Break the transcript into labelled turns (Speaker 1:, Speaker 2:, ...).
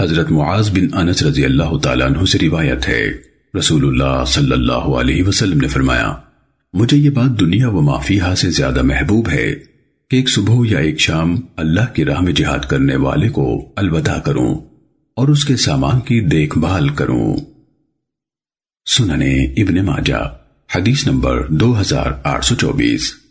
Speaker 1: حضرت معاذ بن انس رضی اللہ تعالیٰ عنہ سے روایت ہے۔ رسول اللہ صلی اللہ علیہ وسلم نے فرمایا، مجھے یہ بات دنیا و مافیہ سے زیادہ محبوب ہے کہ ایک صبح یا ایک شام اللہ کی راہ میں جہاد کرنے والے کو الوداع کروں اور اس کے سامان کی دیکھ بھال کروں۔ سننے ابن ماجہ، حدیث نمبر دو ہزار آٹھ سو چوبیس۔